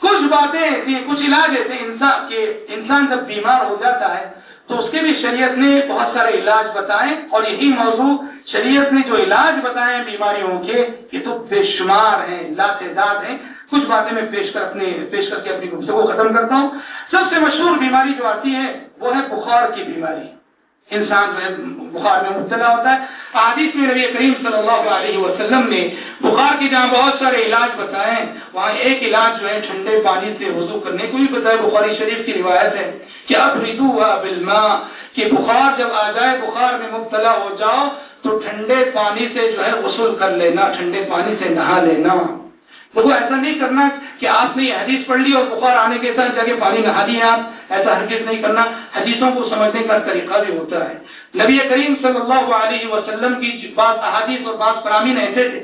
کچھ باتیں ایسی کچھ علاج ایسے انسان کے انسان جب بیمار ہو جاتا ہے تو اس کے بھی شریعت نے بہت سارے علاج بتائے اور یہی موضوع شریعت نے جو علاج بتائے بیماریوں کے، یہ تو بے شمار ہیں لا تعداد ہیں۔ کچھ باتیں میں پیش کر اپنے، پیش کر کے اپنی گفتگو ختم کرتا ہوں۔ سب سے مشہور بیماری جو آتی ہے، وہ ہے بخار کی بیماری۔ انسان جو ہے، بخار میں مبتلا ہوتا ہے۔ حادث میں نبی کریم صلی اللہ علیہ وسلم نے بخار کی جہاں بہت سارے علاج بتائے وہاں ایک علاج جو ہے ٹھنڈے پانی سے وضو کرنے کو بھی بتایا۔ بخاری شریف کی روایت ہے کہ اب ردو ہوا بلما کہ بخار جب آ جائے، بخار میں مبتلا ہو جاؤ، تو ٹھنڈے پانی سے جو ہے غسل کر لینا، ٹھنڈے پانی سے نہا لینا۔ وہ ایسا نہیں کرنا کہ آپ نے یہ حدیث پڑھ لی اور بخار آنے کے ساتھ جا کے پانی نہا دیا آپ۔ ایسا حرکت نہیں کرنا، حدیثوں کو سمجھنے کا طریقہ بھی ہوتا ہے۔ نبی کریم صلی اللہ علیہ وسلم کی بعض احادیث اور بعض فرامین ایسے تھے۔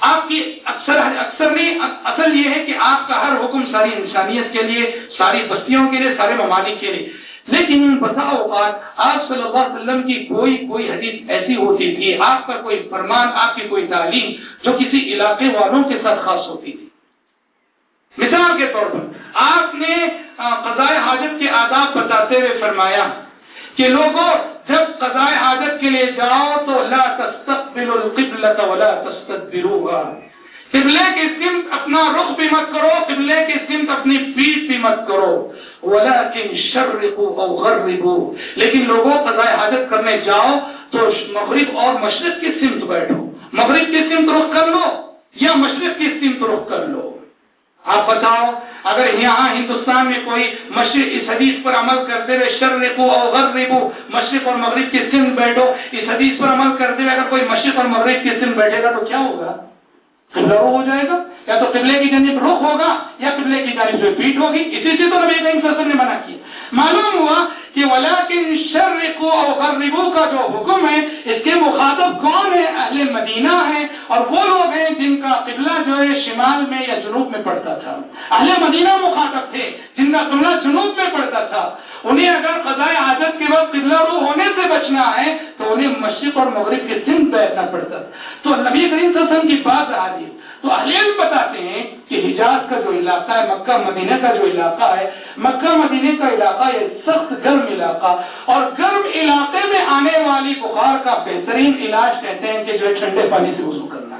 آپ کی اکثر اکثر نہیں، اصل یہ ہے کہ آپ کا ہر حکم ساری انسانیت کے لیے، ساری بستیوں کے لیے، سارے ممالک کے لیے۔ لیکن بسا اوقات آپ صلی اللہ علیہ وسلم کی کوئی کوئی حدیث ایسی ہوتی تھی، آپ کا کوئی فرمان، آپ کی کوئی تعلیم جو کسی علاقے والوں کے ساتھ خاص ہوتی تھی؟ مثال کے طور پر، آپ نے قضاء حاجت کے آداب بتاتے ہوئے فرمایا کہ لوگوں، جب قضاء حاجت کے لیے جاؤ تو لا تستقبل القبلۃ ولا تستدبروها۔ قبلے کی سمت اپنا رخ بھی مت کرو، قبلے کی سمت اپنی پیٹ بھی مت کرو۔ ولكن شرقوا او غربوا۔ لیکن لوگوں قضاء حاجت کرنے جاؤ تو مغرب اور مشرق کی سمت بیٹھو۔ مغرب کی سمت رخ کر لو یا مشرق کی سمت رخ کر لو آپ بتاؤ، اگر یہاں ہندوستان میں کوئی مشرق اس حدیث پر عمل کرتے ہوئے شر ریبو اور غر ریبو مشرق اور مغرب کی سندھ بیٹھو، اس حدیث پر عمل کرتے ہوئے اگر کوئی مشرق اور مغرب کی سندھ بیٹھے گا تو کیا ہوگا؟ ہو جائے گا؟ یا تو قبلے کی جانب رخ ہوگا یا قبلے کی جانب سے پیٹ ہوگی، اسی سے تو نبی کریم صلی اللہ علیہ وسلم نے منع کیا۔ معلوم ہوا کہ ولیکن شرقو او غربو کا جو حکم ہے، اس کے مخاطب کون ہے اہل مدینہ ہے اور وہ لوگ ہیں جن کا قبلہ جو ہے شمال میں یا جنوب میں پڑتا تھا۔ اہل مدینہ مخاطب تھے، جن کا قبلہ جنوب میں پڑتا تھا۔ انہیں اگر قضاء عادت کے وقت قبلہ رو ہونے سے بچنا ہے، تو انہیں مشرق اور مغرب کے سندھ بیٹھنا پڑتا تو نبی کریم صلی اللہ علیہ وسلم کی بات آ رہی جی۔ تو اہل بتاتے ہیں کہ حجاز کا جو علاقہ ہے، مکہ مدینہ کا جو علاقہ ہے، مکہ مدینہ کا علاقہ یہ سخت گرم علاقہ اور گرم علاقے میں آنے والی بخار کا بہترین علاج کہتے ہیں کہ جو ہے ٹھنڈے پانی سے وضو کرنا۔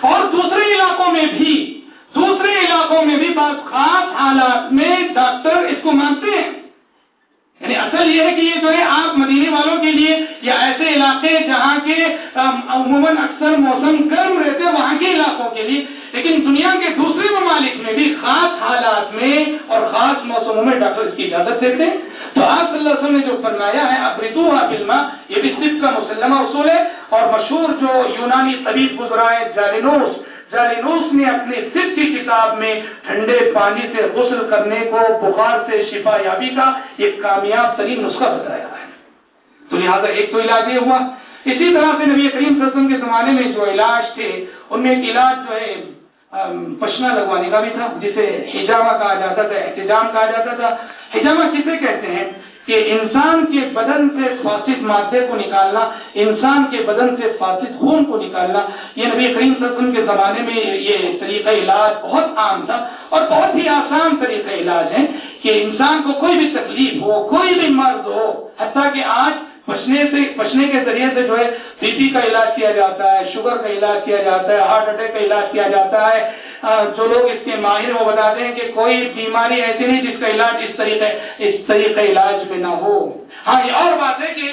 اور دوسرے علاقوں میں بھی، دوسرے علاقوں میں بھی بعض خاص حالات میں ڈاکٹر اس کو مانتے ہیں۔ یعنی اصل یہ ہے کہ یہ جو ہے آپ مدینے والوں کے لیے یا ایسے علاقے جہاں کے عموماً اکثر موسم گرم رہتے وہاں کے علاقوں کے لیے۔ لیکن دنیا کے دوسرے ممالک میں بھی خاص حالات میں اور خاص موسموں میں ڈاکٹر اس کی اجازت دیتے ہیں۔ تو آپ صلی اللہ علیہ وسلم نے جو فرمایا ہے ابریتو فلما یہ بھی صرف کا مسلمہ اصول ہے۔ اور مشہور جو یونانی طبیب گزرائے جالینوس جالینوس نے اپنی صرف کی کتاب میں ٹھنڈے پانی سے غسل کرنے کو بخار سے شفا یابی کا ایک کامیاب ترین نسخہ بتایا ہے۔ تو لہٰذا ایک تو علاج یہ ہوا۔ اسی طرح سے نبی کریم وسلم کے زمانے میں جو علاج تھے، ان میں ایک علاج جو ہے پشنا لگوانے کا بھی تھا، جسے حجامہ کہا جاتا تھا، احتجام کہا جاتا تھا۔ حجامہ کسے کہتے ہیں؟ کہ انسان کے بدن سے فاسد مادے کو نکالنا، انسان کے بدن سے فاسد خون کو نکالنا، یہ نبی کریم صلی اللہ علیہ وسلم کے زمانے میں یہ طریقہ علاج بہت عام تھا اور بہت ہی آسان طریقہ علاج ہے کہ انسان کو کوئی بھی تکلیف ہو، کوئی بھی مرض ہو، حتیٰ کہ آج پچنے سے پچنے کے ذریعے سے جو ہے بی پی کا علاج کیا جاتا ہے، شوگر کا علاج کیا جاتا ہے، ہارٹ اٹیک کا علاج کیا جاتا ہے۔ جو لوگ اس کے ماہر وہ بتاتے ہیں کہ کوئی بیماری ایسی نہیں جس کا علاج اس طریقے اس طریقے علاج میں نہ ہو۔ ہاں یہ اور بات ہے کہ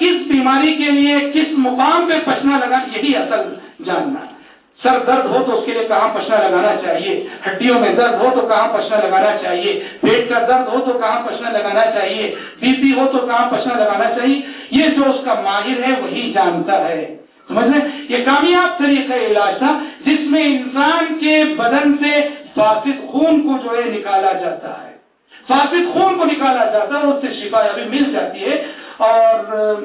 کس بیماری کے لیے، کس مقام پہ پچنا لگا، یہی اصل جاننا ہے۔ سر درد ہو تو اس کے لیے کہاں پشنا لگانا چاہیے؟ ہڈیوں میں درد ہو تو کہاں پشنا لگانا چاہیے؟ پیٹ کا درد ہو تو کہاں پشنا لگانا چاہیے؟ بی پی ہو تو کہاں پشنا لگانا چاہیے؟ یہ جو اس کا ماہر ہے وہی جانتا ہے۔ سمجھ لیں یہ کامیاب طریقہ علاج تھا جس میں انسان کے بدن سے فاسد خون کو جو ہے نکالا جاتا ہے۔ فاسد خون کو نکالا جاتا ہے اور اس سے شفا ابھی مل جاتی ہے۔ اور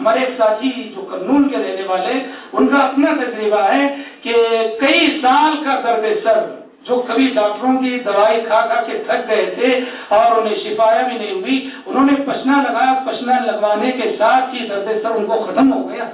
ہمارے ایک ساتھی جو قانون کے رہنے والے ان کا اپنا تجربہ ہے کہ کئی سال کا درد سر، جو کبھی ڈاکٹروں کی دوائی کھا کھا کے تھک گئے تھے اور انہیں شفایا بھی نہیں ہوئی، انہوں نے پچنا لگایا پچنا لگوانے کے ساتھ ہی درد سر ان کو ختم ہو گیا۔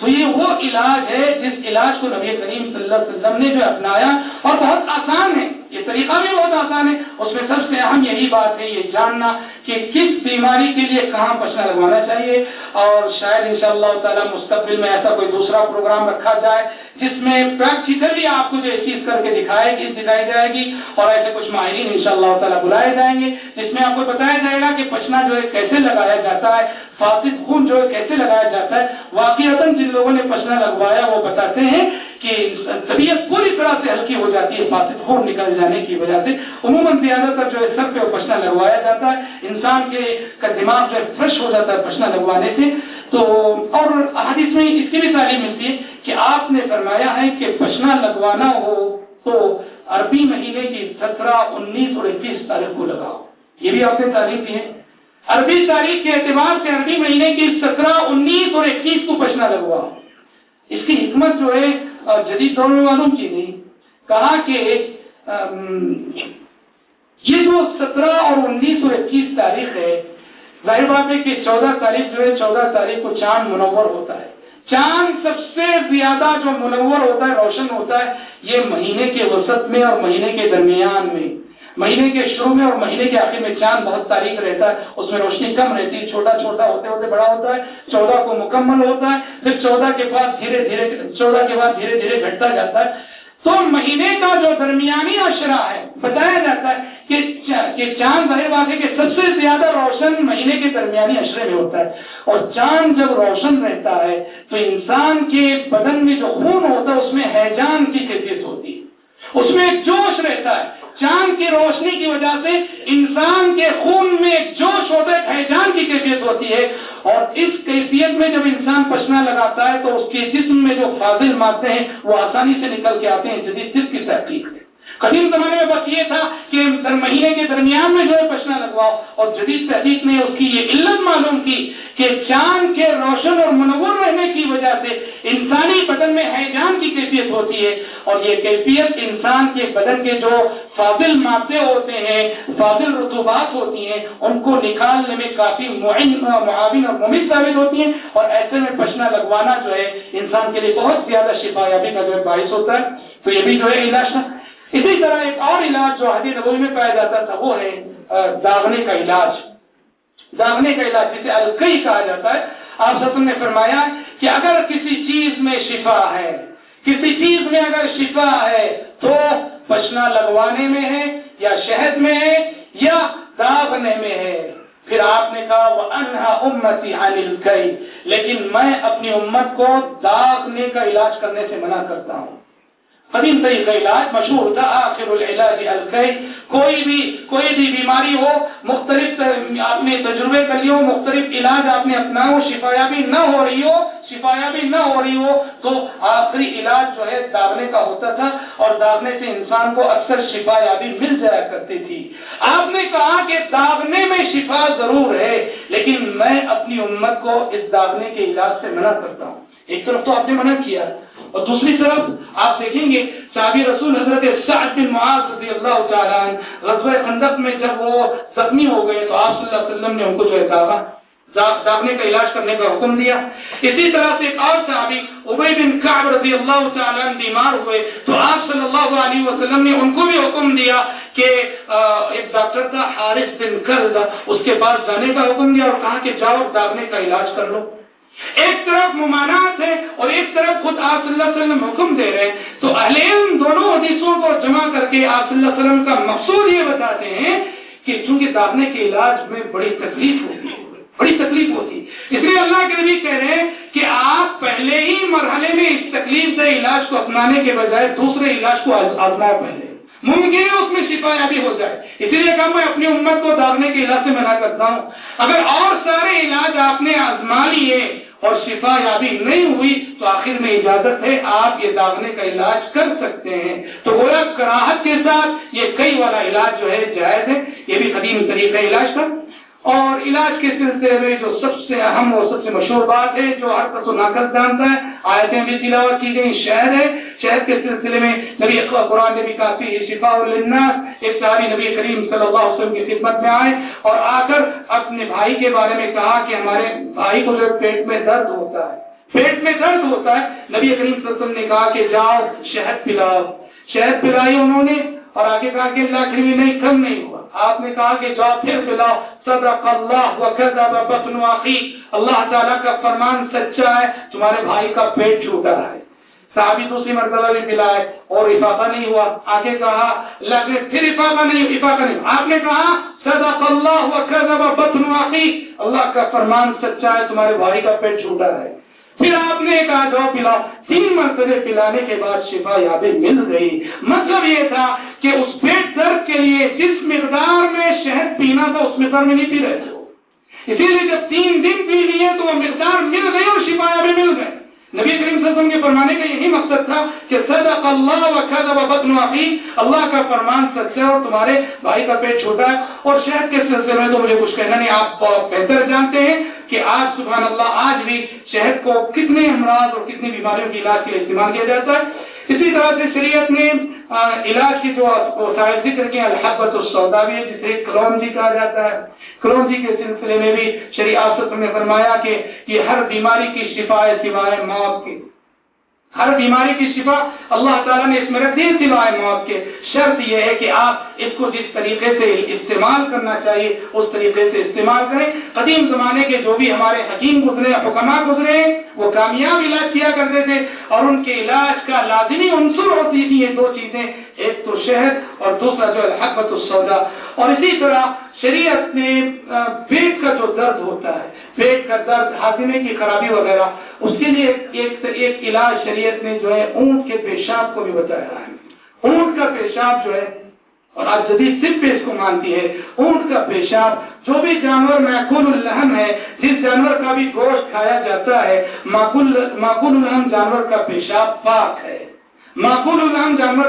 تو یہ وہ علاج ہے جس علاج کو نبی کریم صلی اللہ علیہ وسلم نے جو اپنایا اور بہت آسان ہے۔ یہ طریقہ بھی بہت آسان ہے۔ اس میں سب سے اہم یہی بات ہے، یہ جاننا کہ کس بیماری کے لیے کہاں پچنا لگوانا چاہیے۔ اور شاید ان شاء اللہ تعالیٰ مستقبل میں ایسا کوئی دوسرا پروگرام رکھا جائے جس میں پریکٹیکلی آپ کو جو چیز کر کے دکھائے گی، دکھائی جائے گی اور ایسے کچھ ماہرین ان شاء اللہ تعالیٰ بلائے جائیں گے، جس میں آپ کو بتایا جائے گا کہ پچنا جو ہے کیسے لگایا جاتا ہے، فاسد خون جو ہے کیسے لگایا جاتا ہے۔ واقعی جن لوگوں نے پچنا لگوایا وہ بتاتے ہیں کہ طبیعت پوری طرح سے ہلکی ہو جاتی ہے، فاسد خون نکل جانے کی وجہ سے۔ عموماً زیادہ تر جو ہے سب پہ پشنا لگوایا جاتا ہے۔ انسان کے کا دماغ جو ہے فریش ہو جاتا ہے پشنا لگوانے سے۔ تو، اور حدیث میں اس کی بھی تعلیم ملتی ہے کہ آپ نے فرمایا ہے کہ پشنا لگوانا ہو تو عربی مہینے کی سترہ، انیس اور اکیس تاریخ کو لگاؤ۔ یہ بھی آپ نے تعلیم دی ہے۔ عربی تاریخ کے اعتبار سے عربی مہینے کی سترہ، انیس اور اکیس کو پشنا لگواؤ۔ اس کی حکمت جو ہے جدید دور میں معلوم کی نہیں۔ کہا کہ یہ جو سترہ اور انیس اور اکیس تاریخ ہے، ظاہر بات ہے کہ چودہ تاریخ جو ہے، چودہ تاریخ کو چاند منور ہوتا ہے۔ چاند سب سے زیادہ جو منور ہوتا ہے، روشن ہوتا ہے، یہ مہینے کے وسط میں اور مہینے کے درمیان میں۔ مہینے کے شروع میں اور مہینے کے آخر میں چاند بہت تاریخ رہتا ہے، اس میں روشنی کم رہتی ہے، چھوٹا چھوٹا ہوتے ہوتے بڑا ہوتا ہے، چودہ کو مکمل ہوتا ہے، پھر چودہ کے بعد دھیرے دھیرے، چودہ کے بعد دھیرے دھیرے گھٹتا جاتا ہے۔ تو مہینے کا جو درمیانی اشرا ہے، بتایا جاتا ہے کہ چاند ظاہر بات ہے کہ سب سے زیادہ روشن مہینے کے درمیانی اشرے میں ہوتا ہے۔ اور چاند جب روشن رہتا ہے، تو انسان کے بدن میں جو خون ہوتا ہے، اس میں حیجان کی کیفیت ہوتی ہے۔ اس میں ایک جوش رہتا ہے۔ چاند کی روشنی کی وجہ سے انسان کے خون میں ایک جوش ہوتا ہے پہچان کی کیفیت ہوتی ہے۔ اور اس کیفیت میں جب انسان پچنا لگاتا ہے تو اس کے جسم میں جو فاضل مادے ہیں وہ آسانی سے نکل کے آتے ہیں، جدید جس کی تحقیق۔ ہے قدیم زمانے میں بس یہ تھا کہ مہینے کے درمیان میں جو ہے پشنا لگواؤ اور جدید تحقیق نے اس کی یہ علت معلوم کی کہ چاند کے روشن اور منور رہنے کی وجہ سے انسانی بدن میں حیجان کی کیفیت ہوتی ہے اور یہ کیفیت انسان کے بدن کے جو فاضل مادے ہوتے ہیں، فاضل رتوبات ہوتی ہیں، ان کو نکالنے میں کافی معاون اور ممد ثابت ہوتی ہیں اور ایسے میں پشنا لگوانا جو ہے انسان کے لیے بہت زیادہ شفا یابی کا جو ہے باعث ہوتا ہے۔ تو یہ بھی جو ہے علاج اسی طرح ایک اور علاج جو حدیث نبوی میں پایا جاتا تھا، وہ ہے داغنے کا علاج۔ داغنے کا علاج جسے الکئی کہا جاتا ہے۔ آپ سب نے فرمایا کہ اگر کسی چیز میں شفا ہے، کسی چیز میں اگر شفا ہے، تو پچنا لگوانے میں ہے یا شہد میں ہے یا داغنے میں ہے۔ پھر آپ نے کہا وہ انہا امتی انل کئی لیکن میں اپنی امت کو داغنے کا علاج کرنے سے منع کرتا ہوں۔ قدیم طریقہ علاج مشہور تھا، آخر العلاج القی کوئی بھی کوئی بھی بیماری ہو، مختلف آپ نے تجربے کر لی ہو مختلف علاج آپ نے اپنا ہو، شفایابی نہ ہو رہی ہو، شفایابی نہ ہو رہی ہو، تو آخری علاج جو ہے داغنے کا ہوتا تھا اور داغنے سے انسان کو اکثر شفایابی مل جایا کرتی تھی۔ آپ نے کہا کہ داغنے میں شفا ضرور ہے، لیکن میں اپنی امت کو اس داغنے کے علاج سے منع کرتا ہوں۔ ایک طرف تو آپ نے منع کیا اور دوسری طرف آپ دیکھیں گے صحابی رسول حضرت سعد بن معاذ رضی اللہ تعالیٰ غزوہ خندق میں جب وہ زخمی ہو گئے تو آپ صلی اللہ علیہ وسلم نے ان کو جو ہے داغا داغنے کا علاج کرنے کا حکم دیا۔ اسی طرح سے ایک اور صحابی عبی بن کعب رضی اللہ تعالیٰ بیمار ہوئے تو آپ صلی اللہ علیہ وسلم نے ان کو بھی حکم دیا کہ ایک ڈاکٹر تھا حارث بن کرد اس کے پاس جانے کا حکم دیا اور کہا کہ جاؤ داغنے کا علاج کر لو۔ ایک طرف ممانعت ہے اور ایک طرف خود آپ صلی اللہ علیہ وسلم حکم دے رہے ہیں۔ تو اہل علم دونوں حدیثوں کو جمع کر کے آپ صلی اللہ علیہ وسلم کا مقصود یہ بتاتے ہیں کہ چونکہ داخلے کے علاج میں بڑی تکلیف ہوتی ہے، بڑی تکلیف ہوتی اس لیے اللہ کے نبی کہہ رہے ہیں کہ آپ پہلے ہی مرحلے میں اس تکلیف سے علاج کو اپنانے کے بجائے دوسرے علاج کو آزمائے پہلے۔ ممکن ہے اس میں شفا یابی ہو جائے۔ اسی لیے کہا میں اپنی امت کو داغنے کے علاج سے منع کرتا ہوں۔ اگر اور سارے علاج آپ نے آزما لیے اور شفا یابی نہیں ہوئی تو آخر میں اجازت ہے، آپ یہ داغنے کا علاج کر سکتے ہیں۔ تو گویا کراہت کے ساتھ یہ کئی والا علاج جو ہے جائز ہے۔ یہ بھی قدیم طریقہ علاج تھا۔ اور علاج کے سلسلے میں جو سب سے اہم اور سب سے مشہور بات ہے، جو ہر کس و ناقص جانتا ہے، آیتیں بھی تلاوت کی گئی شہد ہے۔ شہد کے سلسلے میں نبی قرآن نے بھی کافی شفا الناس ایک صحابی نبی کریم صلی اللہ علیہ وسلم کی خدمت میں آئے اور آ کر اپنے بھائی کے بارے میں کہا کہ ہمارے بھائی کو جو پیٹ میں درد ہوتا ہے۔ پیٹ میں درد ہوتا ہے۔ نبی کریم صلی اللہ علیہ وسلم نے کہا کہ جاؤ، شہد پلاؤ۔ شہد پلائی انہوں نے۔ اور آگے کہا کہ اللہ کے نہیں، کم نہیں ہوا۔ آپ نے کہا کہ جاؤ پھر پلاؤ صدق اللہ وکذب بطن اخی۔ اللہ تعالیٰ کا فرمان سچا ہے، تمہارے بھائی کا پیٹ چھوٹا ہے۔ صحابی دوسری مرتبہ بھی پلائے اور افاقہ نہیں ہوا۔ آگے کہا اللہ پھر افاقہ نہیں افاقہ نہیں۔ آپ نے کہا، صدق اللہ وکذب بطن اخی۔ اللہ کا فرمان سچا ہے، تمہارے بھائی کا پیٹ چھوٹا ہے۔ پھر آپ نے کہا جو پلا، تین مرتبے پلانے کے بعد شفا یابیں مل گئی۔ مطلب یہ تھا کہ اس پیٹ درد کے لیے جس مقدار میں شہد پینا تھا، اس مقدار میں نہیں پی رہے تھے اسی لیے جب تین دن پی لیے تو وہ مقدار مل گئی اور شفا یابیں مل گئے نبی کریم صلی اللہ علیہ وسلم کے فرمانے کا یہی مقصد تھا کہ صدق اللہ و بطن اخی اللہ کا فرمان سچا اور تمہارے بھائی کا پیٹ چھوٹا ہے اور شہد کے سلسلے میں تو مجھے کچھ کہنا نہیں، آپ بہتر جانتے ہیں کہ آج سبحان اللہ، آج بھی شہد کو کتنے امراض اور کتنی بیماریوں کے علاج کے لیے استعمال کیا جاتا ہے۔ اسی طرح سے شریعت نے علاج کی جو وسائل ذکر کیا الحبت السودا بھی ہے، جسے کرون جی کہا جاتا ہے۔ کرون جی کے سلسلے میں بھی شریعت نے فرمایا کہ یہ ہر بیماری کی شفا ہے سوائے موت کی۔ ہر بیماری کی شفا اللہ تعالیٰ نے اس میں رکھ دی، سوائے موت کے۔ شرط یہ ہے کہ آپ اس کو جس طریقے سے استعمال کرنا چاہیے، اس طریقے سے استعمال کریں۔ قدیم زمانے کے جو بھی ہمارے حکیم گزرے حکمہ گزرے، وہ کامیاب علاج کیا کرتے تھے اور ان کے علاج کا لازمی عنصر ہوتی تھی یہ دو چیزیں، ایک تو شہد اور دوسرا جو ہے حقبت السودا اور اسی طرح شریعت نے پیٹ کا جو درد ہوتا ہے، پیٹ کا درد، ہاضمے کی خرابی وغیرہ، اس کے لیے ایک ایک علاج شریعت نے جو ہے اونٹ کے پیشاب کو بھی بتایا ہے۔ اونٹ کا پیشاب جو ہے، اور آج جدید صرف اس کو مانتی ہے، اونٹ کا پیشاب جو بھی جانور معقول الحم ہے، جس جانور کا بھی گوشت کھایا جاتا ہے، معقول الحم جانور کا پیشاب پاک ہے۔ معقول العام جانور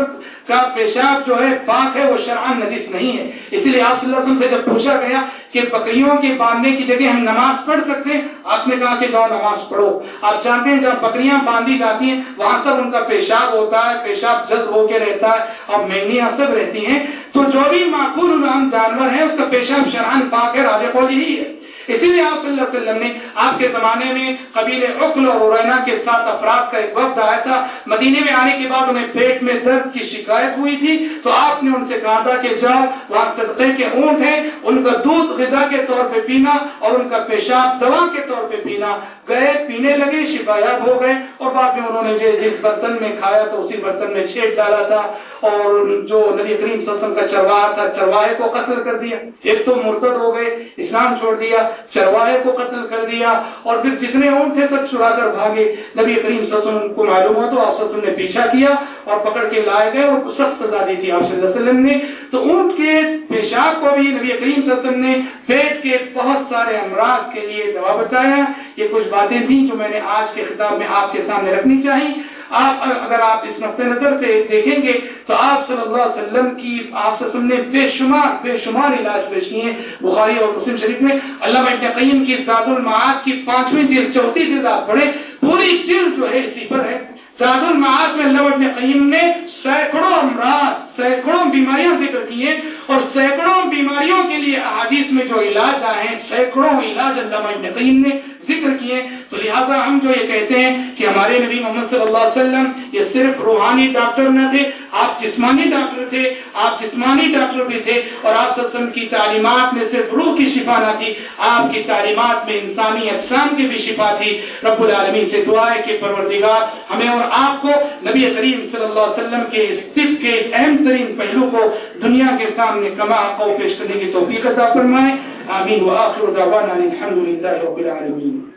کا پیشاب جو ہے پاک ہے، وہ شرعن نجس نہیں ہے۔ اس لیے آپ صلی اللہ علیہ وسلم سے جب پوچھا گیا کہ بکریوں کے باندھنے کی جگہ ہم نماز پڑھ سکتے ہیں، آپ نے کہا کہ جاؤ نماز پڑھو۔ آپ جانتے ہیں جب بکریاں باندھی جاتی ہیں، وہاں سب ان کا پیشاب ہوتا ہے، پیشاب جذب ہو کے رہتا ہے اور مہنگیاں سب رہتی ہیں۔ تو جو بھی معقول العام جانور ہے اس کا پیشاب شرعن پاک ہے، راجے کو ہی ہے۔ اسی لیے آپ صلی اللہ علیہ وسلم نے آپ کے زمانے میں قبیل عقل اور رینا کے ساتھ افراد کا ایک وقت آیا تھا۔ مدینے میں آنے کے بعد انہیں پیٹ میں درد کی شکایت ہوئی تھی۔ تو آپ نے ان سے کہا تھا کہ جاؤ، وہاں صدقے کے اونٹ ہیں، ان کا دودھ غذا کے طور پہ پینا اور ان کا پیشاب دوا کے طور پہ پینا۔ گئے، پینے لگے شکایت ہو گئے اور بعد میں انہوں نے جی- جس برتن میں کھایا تو اسی برتن میں چھیٹ ڈالا تھا اور جو نبی کریم سسم کا چرواہ تھا، چرواہے کو قتل کر دیا۔ ایک تو مرتد ہو گئے، اسلام چھوڑ دیا، چرواہے کو قتل کر دیا اور پھر جتنے اونٹ تھے سب چڑا کر بھاگے۔ نبی کریم سسم کو معلوم ہوا تو آپ نے پیچھا کیا اور پکڑ کے لائے گئے اور سخت سزا دی تھی آپ صلی اللہ علیہ وسلم نے۔ تو اونٹ کے پیشاب کو بھی نبی کریم سسم نے پیٹ کے بہت سارے امراض کے لیے دوا بتایا۔ یہ کچھ باتیں تھیں جو میں نے آج کے خطاب میں آپ کے سامنے رکھنی چاہیے آپ اگر آپ اس نقطۂ نظر سے دیکھیں گے تو آپ صلی اللہ علیہ وسلم کی آپ سے نے بے شمار بے شمار علاج پیش کیے ہیں بخاری اور مسلم شریف میں۔ اللہ ابن قیم کی زاد المعاد کی پانچویں جلد چوتھی جلد آپ پڑھے پوری جلد جو ہے اسی پر ہے۔ زاد المعاد میں اللہ ابن قیم نے سینکڑوں امراض، سینکڑوں بیماریاں ذکر کی ہیں اور سینکڑوں بیماریوں کے لیے احادیث میں جو علاج آئے ہیں، سینکڑوں علاج اللہ ابن قیم نے ذکر کیے تو لہٰذا ہم جو یہ کہتے ہیں کہ ہمارے نبی محمد صلی اللہ علیہ وسلم یہ صرف روحانی ڈاکٹر نہ تھے، آپ جسمانی ڈاکٹر تھے، آپ جسمانی ڈاکٹر بھی تھے اور آپ وسلم کی تعلیمات میں صرف روح کی شفا نہ تھی، آپ کی تعلیمات میں انسانی اقسام کی بھی شفا تھی۔ رب العالمین سے دعا ہے کہ پروردگار ہمیں اور آپ کو نبی کریم صلی اللہ علیہ وسلم کے اس طب کے اہم ترین پہلو کو دنیا کے سامنے کما کو پیش کرنے کی توفیق عطا فرمائے۔ آمين. وآخر دعوانا الحمد لله رب العالمين.